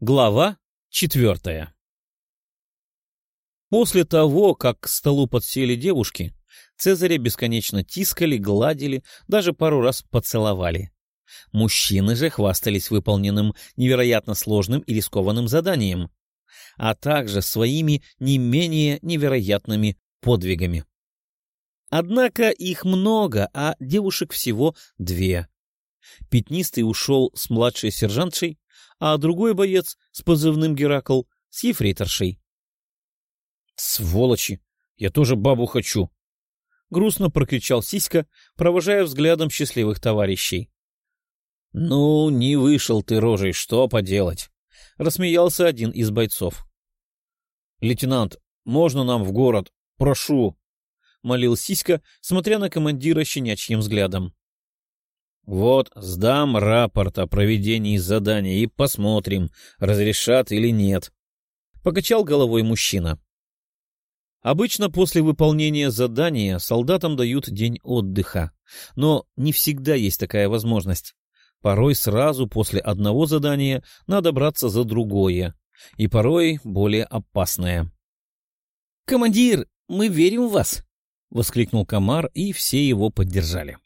Глава четвертая После того, как к столу подсели девушки, Цезаря бесконечно тискали, гладили, даже пару раз поцеловали. Мужчины же хвастались выполненным невероятно сложным и рискованным заданием, а также своими не менее невероятными подвигами. Однако их много, а девушек всего две. Пятнистый ушел с младшей сержантшей, а другой боец с позывным Геракл с ефрейторшей. «Сволочи! Я тоже бабу хочу!» — грустно прокричал Сиська, провожая взглядом счастливых товарищей. «Ну, не вышел ты рожей, что поделать?» — рассмеялся один из бойцов. «Лейтенант, можно нам в город? Прошу!» — молил Сиська, смотря на командира щенячьим взглядом. Вот сдам рапорт о проведении задания и посмотрим, разрешат или нет. Покачал головой мужчина. Обычно после выполнения задания солдатам дают день отдыха, но не всегда есть такая возможность. Порой сразу после одного задания надо браться за другое, и порой более опасное. «Командир, мы верим в вас!» — воскликнул Комар, и все его поддержали.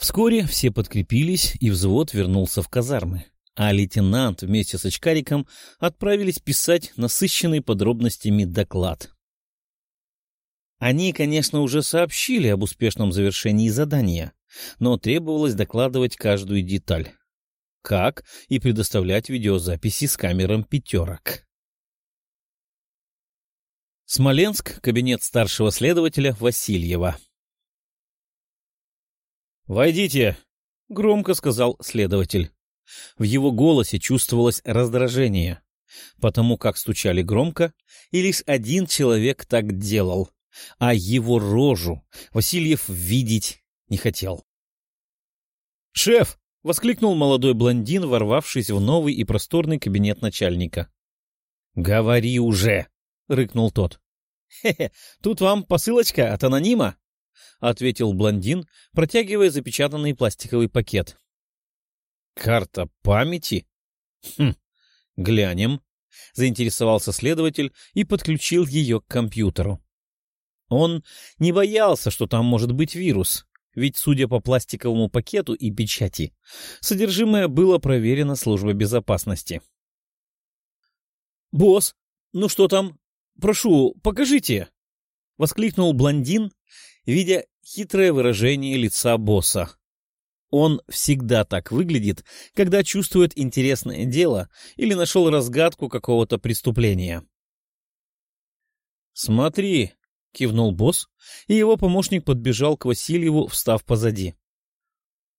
Вскоре все подкрепились, и взвод вернулся в казармы, а лейтенант вместе с очкариком отправились писать насыщенный подробностями доклад. Они, конечно, уже сообщили об успешном завершении задания, но требовалось докладывать каждую деталь. Как и предоставлять видеозаписи с камером пятерок. Смоленск, кабинет старшего следователя Васильева. «Войдите!» — громко сказал следователь. В его голосе чувствовалось раздражение, потому как стучали громко, и лишь один человек так делал, а его рожу Васильев видеть не хотел. «Шеф!» — воскликнул молодой блондин, ворвавшись в новый и просторный кабинет начальника. «Говори уже!» — рыкнул тот. «Хе-хе, тут вам посылочка от анонима!» — ответил блондин, протягивая запечатанный пластиковый пакет. «Карта памяти? Хм, глянем», — заинтересовался следователь и подключил ее к компьютеру. Он не боялся, что там может быть вирус, ведь, судя по пластиковому пакету и печати, содержимое было проверено службой безопасности. «Босс, ну что там? Прошу, покажите!» — воскликнул блондин, видя хитрое выражение лица босса. Он всегда так выглядит, когда чувствует интересное дело или нашел разгадку какого-то преступления. «Смотри», — кивнул босс, и его помощник подбежал к Васильеву, встав позади.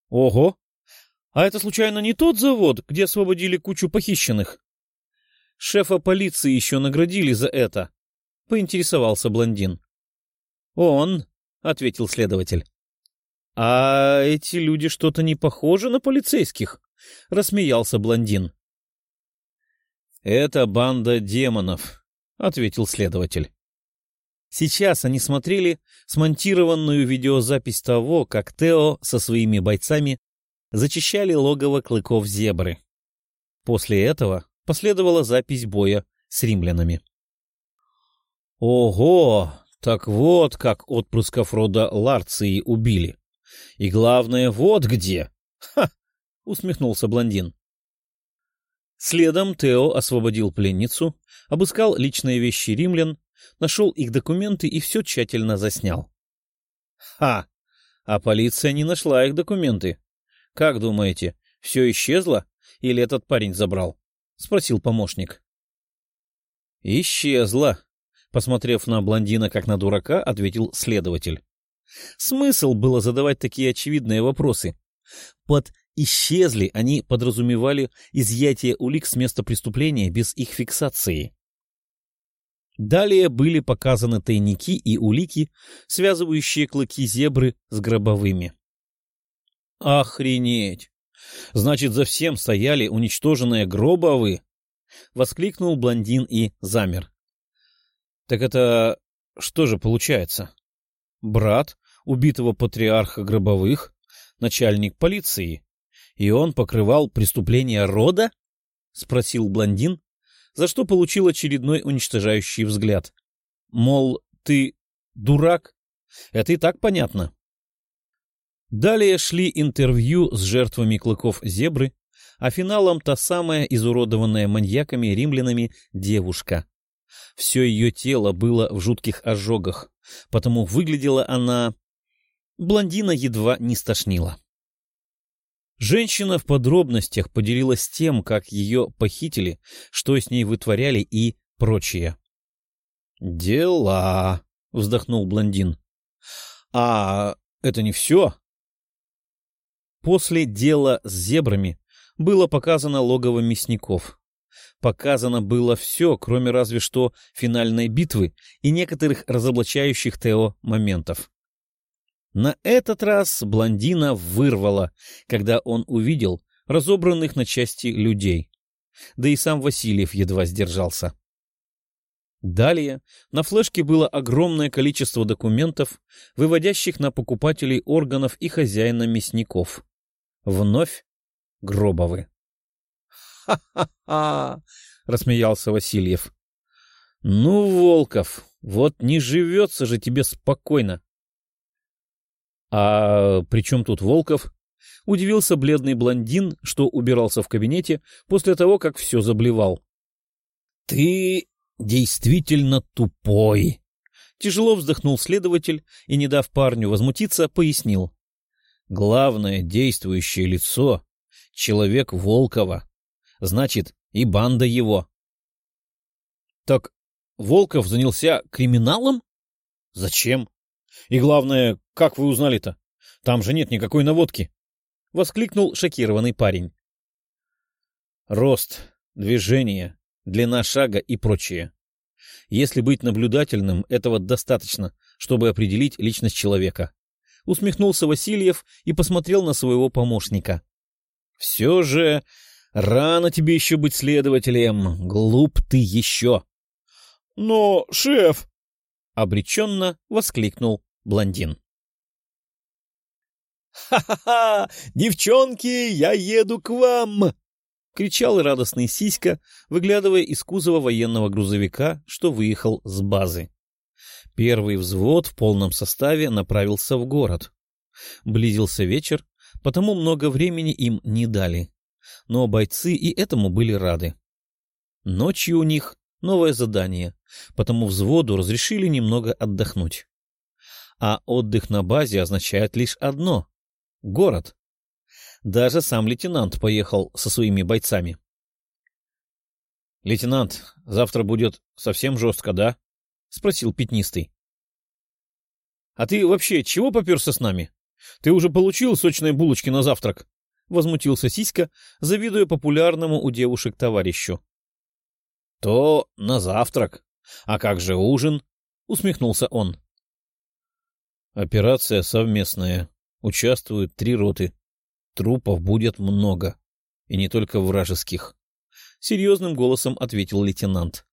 «Ого! А это случайно не тот завод, где освободили кучу похищенных?» «Шефа полиции еще наградили за это», — поинтересовался блондин. «Он», — ответил следователь. — А эти люди что-то не похожи на полицейских? — рассмеялся блондин. — Это банда демонов, — ответил следователь. Сейчас они смотрели смонтированную видеозапись того, как Тео со своими бойцами зачищали логово клыков зебры. После этого последовала запись боя с римлянами. «Ого! Так вот, как отпрысков рода Ларции убили. И главное, вот где. Ха! усмехнулся блондин. Следом Тео освободил пленницу, обыскал личные вещи римлян, нашел их документы и все тщательно заснял. Ха! А полиция не нашла их документы. Как думаете, все исчезло или этот парень забрал? — спросил помощник. — Исчезло, Посмотрев на блондина как на дурака, ответил следователь. Смысл было задавать такие очевидные вопросы. Под «исчезли» они подразумевали изъятие улик с места преступления без их фиксации. Далее были показаны тайники и улики, связывающие клыки зебры с гробовыми. «Охренеть! Значит, за всем стояли уничтоженные гробовы!» — воскликнул блондин и замер. Так это что же получается? Брат убитого патриарха гробовых, начальник полиции, и он покрывал преступления рода? — спросил блондин, за что получил очередной уничтожающий взгляд. Мол, ты дурак? Это и так понятно. Далее шли интервью с жертвами клыков зебры, а финалом та самая изуродованная маньяками-римлянами девушка. Все ее тело было в жутких ожогах, потому выглядела она... Блондина едва не стошнила. Женщина в подробностях поделилась тем, как ее похитили, что с ней вытворяли и прочее. «Дела», — вздохнул блондин. «А это не все?» После дела с зебрами было показано логово мясников. Показано было все, кроме разве что финальной битвы и некоторых разоблачающих Тео моментов. На этот раз блондина вырвало, когда он увидел разобранных на части людей. Да и сам Васильев едва сдержался. Далее на флешке было огромное количество документов, выводящих на покупателей органов и хозяина мясников. Вновь Гробовы. «Ха-ха-ха!» — рассмеялся Васильев. «Ну, Волков, вот не живется же тебе спокойно!» «А при чем тут Волков?» — удивился бледный блондин, что убирался в кабинете после того, как все заблевал. «Ты действительно тупой!» Тяжело вздохнул следователь и, не дав парню возмутиться, пояснил. «Главное действующее лицо — человек Волкова. Значит, и банда его». «Так Волков занялся криминалом? Зачем? И главное, как вы узнали-то? Там же нет никакой наводки!» — воскликнул шокированный парень. «Рост, движение, длина шага и прочее. Если быть наблюдательным, этого достаточно, чтобы определить личность человека. Усмехнулся Васильев и посмотрел на своего помощника. Все же рано тебе еще быть следователем, глуп ты еще. Но, шеф! Обреченно воскликнул блондин. «Ха-ха-ха! Девчонки, я еду к вам!» — кричал радостный Сиська, выглядывая из кузова военного грузовика, что выехал с базы. Первый взвод в полном составе направился в город. Близился вечер, потому много времени им не дали. Но бойцы и этому были рады. Ночью у них новое задание, потому взводу разрешили немного отдохнуть. А отдых на базе означает лишь одно — город. Даже сам лейтенант поехал со своими бойцами. — Лейтенант, завтра будет совсем жестко, да? — спросил пятнистый. — А ты вообще чего поперся с нами? Ты уже получил сочные булочки на завтрак? — возмутился Сиська, завидуя популярному у девушек товарищу. — То на завтрак. А как же ужин? — усмехнулся он. — Операция совместная. Участвуют три роты. Трупов будет много. И не только вражеских. Серьезным голосом ответил лейтенант.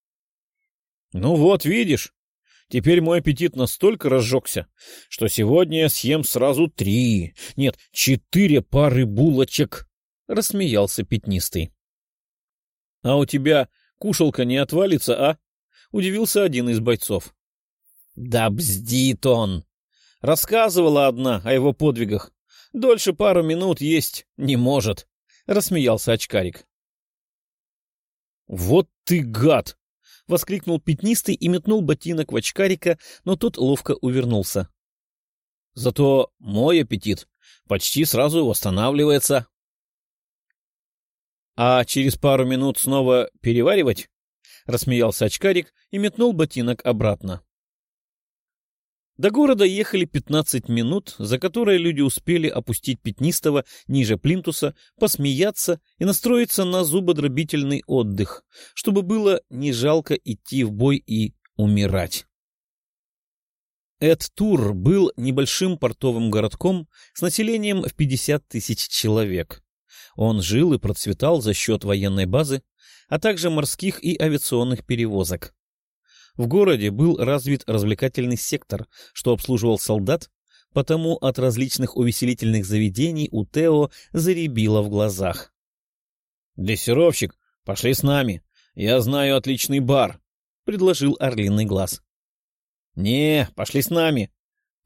— Ну вот, видишь, теперь мой аппетит настолько разжегся, что сегодня я съем сразу три, нет, четыре пары булочек, — рассмеялся пятнистый. — А у тебя кушалка не отвалится, а? — удивился один из бойцов. — Да бздит он! Рассказывала одна о его подвигах. Дольше пару минут есть не может, — рассмеялся очкарик. — Вот ты гад! — воскликнул пятнистый и метнул ботинок в очкарика, но тот ловко увернулся. — Зато мой аппетит почти сразу восстанавливается. — А через пару минут снова переваривать? — рассмеялся очкарик и метнул ботинок обратно. До города ехали 15 минут, за которые люди успели опустить Пятнистого ниже плинтуса, посмеяться и настроиться на зубодробительный отдых, чтобы было не жалко идти в бой и умирать. Эд-Тур был небольшим портовым городком с населением в 50 тысяч человек. Он жил и процветал за счет военной базы, а также морских и авиационных перевозок. В городе был развит развлекательный сектор, что обслуживал солдат, потому от различных увеселительных заведений у Тео заребило в глазах. «Дрессировщик, Пошли с нами. Я знаю отличный бар, — предложил Орлиный глаз. — Не, пошли с нами.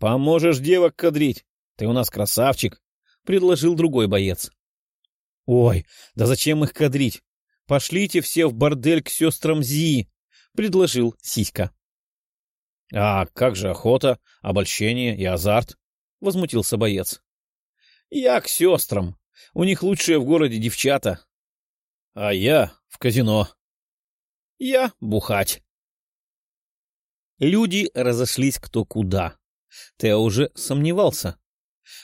Поможешь девок кадрить. Ты у нас красавчик, — предложил другой боец. — Ой, да зачем их кадрить? Пошлите все в бордель к сестрам Зи, — предложил Сиська. — А как же охота, обольщение и азарт? — возмутился боец. — Я к сестрам. У них лучшие в городе девчата. — А я в казино. — Я бухать. Люди разошлись кто куда. Тео уже сомневался.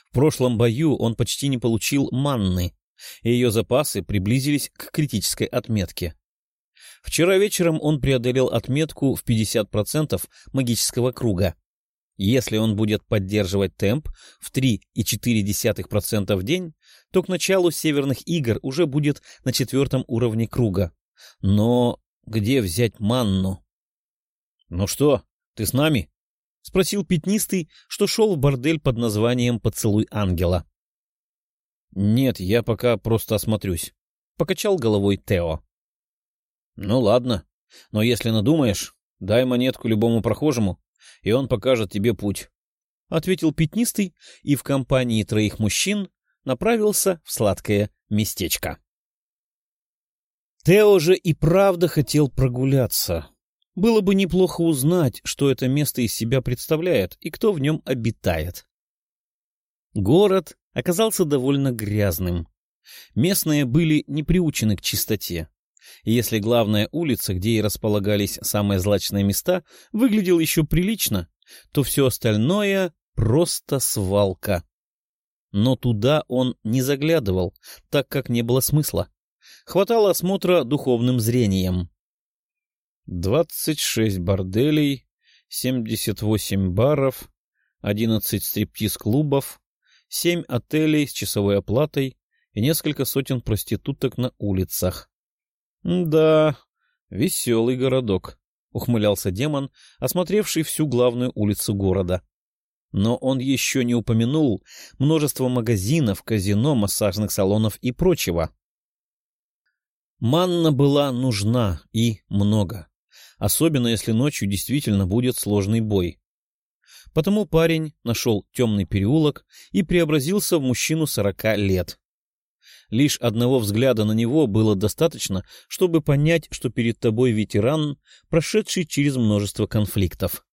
В прошлом бою он почти не получил манны, и ее запасы приблизились к критической отметке. Вчера вечером он преодолел отметку в 50% магического круга. Если он будет поддерживать темп в 3,4% в день, то к началу северных игр уже будет на четвертом уровне круга. Но где взять манну? — Ну что, ты с нами? — спросил пятнистый, что шел в бордель под названием «Поцелуй ангела». — Нет, я пока просто осмотрюсь, — покачал головой Тео. — Ну ладно, но если надумаешь, дай монетку любому прохожему, и он покажет тебе путь, — ответил пятнистый и в компании троих мужчин направился в сладкое местечко. Тео же и правда хотел прогуляться. Было бы неплохо узнать, что это место из себя представляет и кто в нем обитает. Город оказался довольно грязным. Местные были не приучены к чистоте. И если главная улица, где и располагались самые злачные места, выглядела еще прилично, то все остальное — просто свалка. Но туда он не заглядывал, так как не было смысла. Хватало осмотра духовным зрением. Двадцать шесть борделей, семьдесят восемь баров, одиннадцать стриптиз-клубов, семь отелей с часовой оплатой и несколько сотен проституток на улицах. — Да, веселый городок, — ухмылялся демон, осмотревший всю главную улицу города. Но он еще не упомянул множество магазинов, казино, массажных салонов и прочего. Манна была нужна и много, особенно если ночью действительно будет сложный бой. Потому парень нашел темный переулок и преобразился в мужчину сорока лет. Лишь одного взгляда на него было достаточно, чтобы понять, что перед тобой ветеран, прошедший через множество конфликтов.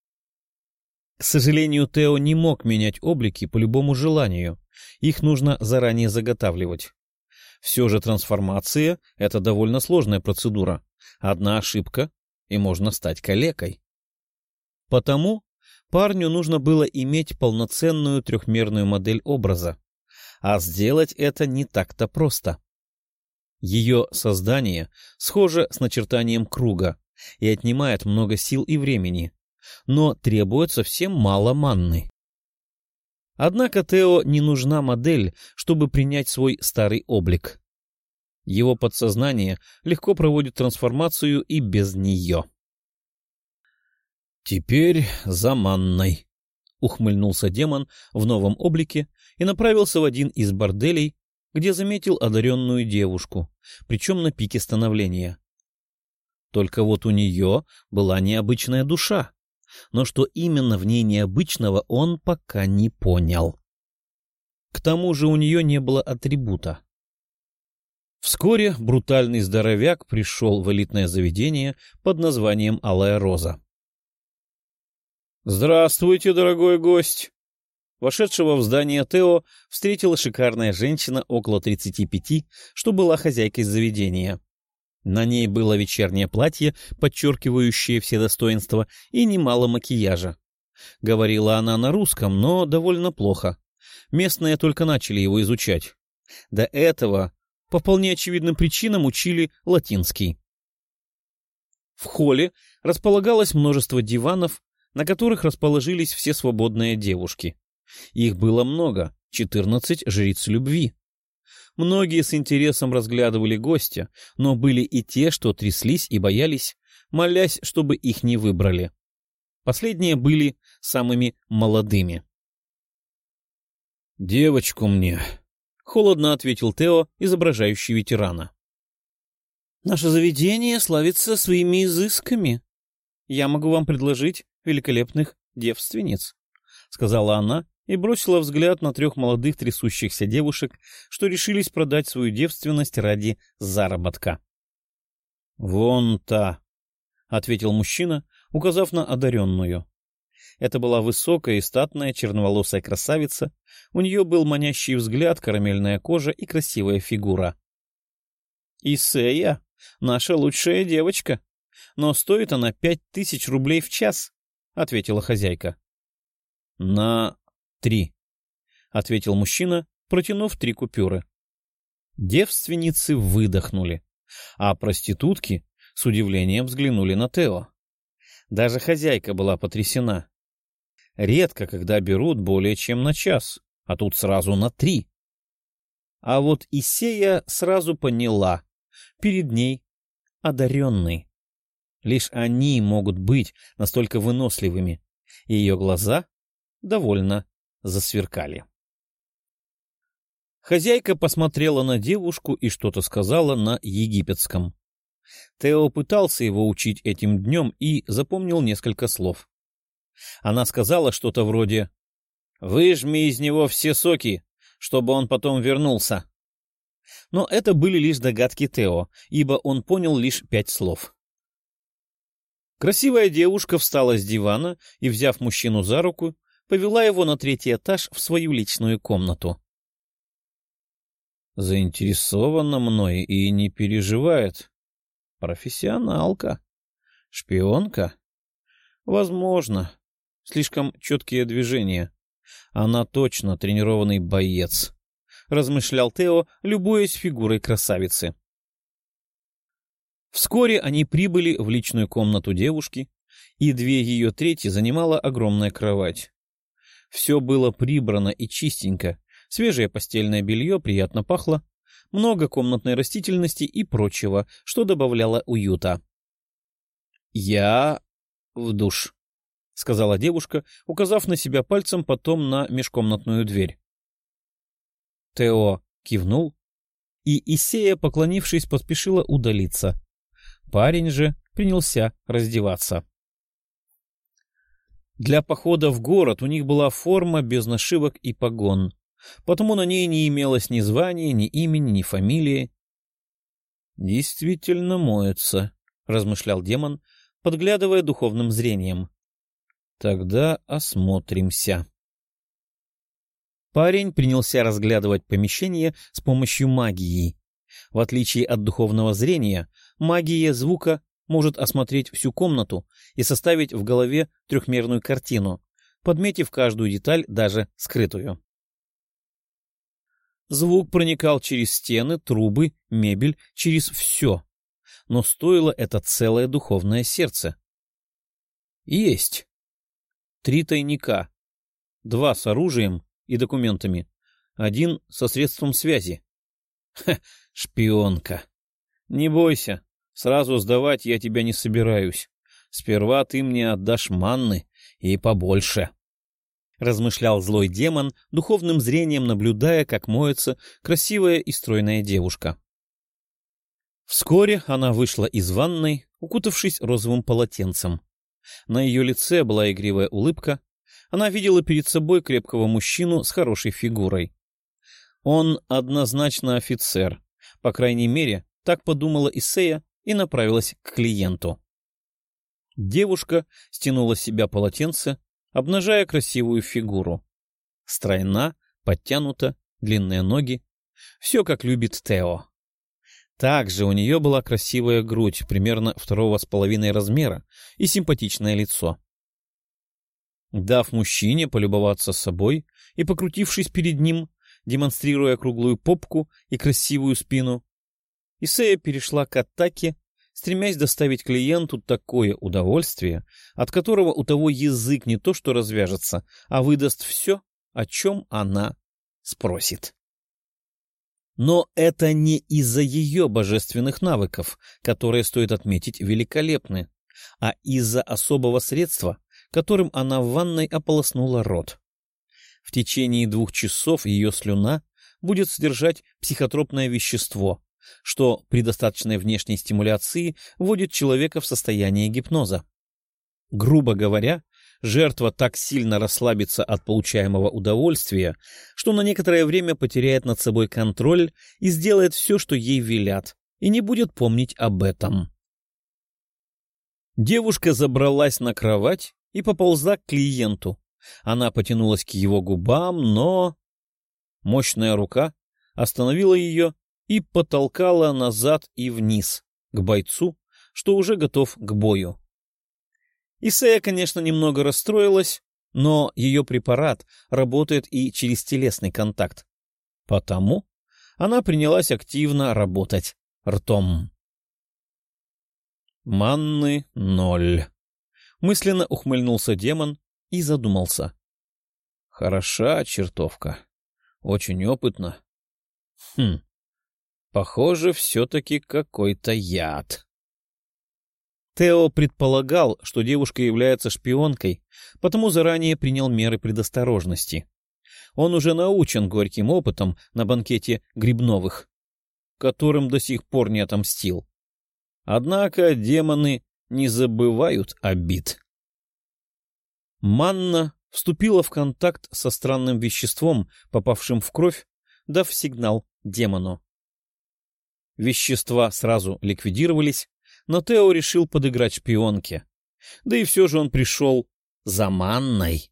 К сожалению, Тео не мог менять облики по любому желанию. Их нужно заранее заготавливать. Все же трансформация — это довольно сложная процедура. Одна ошибка — и можно стать калекой. Потому парню нужно было иметь полноценную трехмерную модель образа. А сделать это не так-то просто. Ее создание схоже с начертанием круга и отнимает много сил и времени, но требует совсем мало манны. Однако Тео не нужна модель, чтобы принять свой старый облик. Его подсознание легко проводит трансформацию и без нее. «Теперь за манной», — ухмыльнулся демон в новом облике и направился в один из борделей, где заметил одаренную девушку, причем на пике становления. Только вот у нее была необычная душа, но что именно в ней необычного, он пока не понял. К тому же у нее не было атрибута. Вскоре брутальный здоровяк пришел в элитное заведение под названием «Алая роза». «Здравствуйте, дорогой гость!» Вошедшего в здание Тео встретила шикарная женщина около 35, что была хозяйкой заведения. На ней было вечернее платье, подчеркивающее все достоинства, и немало макияжа. Говорила она на русском, но довольно плохо. Местные только начали его изучать. До этого по вполне очевидным причинам учили латинский. В холле располагалось множество диванов, на которых расположились все свободные девушки. Их было много, четырнадцать жриц любви. Многие с интересом разглядывали гостя, но были и те, что тряслись и боялись, молясь, чтобы их не выбрали. Последние были самыми молодыми. «Девочку мне», — холодно ответил Тео, изображающий ветерана. Наше заведение славится своими изысками. Я могу вам предложить великолепных девственниц, — сказала она и бросила взгляд на трех молодых трясущихся девушек, что решились продать свою девственность ради заработка. — Вон та, — ответил мужчина, указав на одаренную. Это была высокая и статная черноволосая красавица, у нее был манящий взгляд, карамельная кожа и красивая фигура. — Исея, наша лучшая девочка, но стоит она пять тысяч рублей в час, — ответила хозяйка. — На три, — ответил мужчина, протянув три купюры. Девственницы выдохнули, а проститутки с удивлением взглянули на Тео. Даже хозяйка была потрясена. Редко, когда берут более чем на час, а тут сразу на три. А вот Исея сразу поняла. Перед ней одаренный. Лишь они могут быть настолько выносливыми. И ее глаза довольно засверкали. Хозяйка посмотрела на девушку и что-то сказала на египетском. Тео пытался его учить этим днем и запомнил несколько слов. Она сказала что-то вроде «Выжми из него все соки, чтобы он потом вернулся». Но это были лишь догадки Тео, ибо он понял лишь пять слов. Красивая девушка встала с дивана и, взяв мужчину за руку, повела его на третий этаж в свою личную комнату. Заинтересована мной и не переживает. Профессионалка. Шпионка? Возможно. Слишком четкие движения. Она точно тренированный боец. Размышлял Тео, любуясь фигурой красавицы. Вскоре они прибыли в личную комнату девушки, и две ее трети занимала огромная кровать. Все было прибрано и чистенько, свежее постельное белье приятно пахло, много комнатной растительности и прочего, что добавляло уюта. «Я в душ», — сказала девушка, указав на себя пальцем, потом на межкомнатную дверь. Тео кивнул, и Исея, поклонившись, поспешила удалиться. Парень же принялся раздеваться. Для похода в город у них была форма без нашивок и погон, потому на ней не имелось ни звания, ни имени, ни фамилии. «Действительно моется», — размышлял демон, подглядывая духовным зрением. «Тогда осмотримся». Парень принялся разглядывать помещение с помощью магии. В отличие от духовного зрения, магия звука может осмотреть всю комнату и составить в голове трехмерную картину, подметив каждую деталь, даже скрытую. Звук проникал через стены, трубы, мебель, через все. Но стоило это целое духовное сердце. Есть. Три тайника. Два с оружием и документами. Один со средством связи. Ха, шпионка. Не бойся, Сразу сдавать я тебя не собираюсь. Сперва ты мне отдашь манны и побольше. Размышлял злой демон, духовным зрением наблюдая, как моется красивая и стройная девушка. Вскоре она вышла из ванной, укутавшись розовым полотенцем. На ее лице была игривая улыбка. Она видела перед собой крепкого мужчину с хорошей фигурой. Он однозначно офицер. По крайней мере, так подумала Исея, и направилась к клиенту. Девушка стянула с себя полотенце, обнажая красивую фигуру. Стройна, подтянута, длинные ноги. Все, как любит Тео. Также у нее была красивая грудь, примерно второго с половиной размера, и симпатичное лицо. Дав мужчине полюбоваться собой и покрутившись перед ним, демонстрируя круглую попку и красивую спину, Исея перешла к атаке, стремясь доставить клиенту такое удовольствие, от которого у того язык не то что развяжется, а выдаст все, о чем она спросит. Но это не из-за ее божественных навыков, которые, стоит отметить, великолепны, а из-за особого средства, которым она в ванной ополоснула рот. В течение двух часов ее слюна будет содержать психотропное вещество, что при достаточной внешней стимуляции вводит человека в состояние гипноза. Грубо говоря, жертва так сильно расслабится от получаемого удовольствия, что на некоторое время потеряет над собой контроль и сделает все, что ей велят, и не будет помнить об этом. Девушка забралась на кровать и поползла к клиенту. Она потянулась к его губам, но... Мощная рука остановила ее и потолкала назад и вниз, к бойцу, что уже готов к бою. Исея, конечно, немного расстроилась, но ее препарат работает и через телесный контакт. Потому она принялась активно работать ртом. Манны ноль. Мысленно ухмыльнулся демон и задумался. Хороша чертовка. Очень опытна. Хм, похоже, все-таки какой-то яд. Тео предполагал, что девушка является шпионкой, потому заранее принял меры предосторожности. Он уже научен горьким опытом на банкете Грибновых, которым до сих пор не отомстил. Однако демоны не забывают обид. Манна вступила в контакт со странным веществом, попавшим в кровь, дав сигнал демону. Вещества сразу ликвидировались, но Тео решил подыграть шпионке. Да и все же он пришел за манной.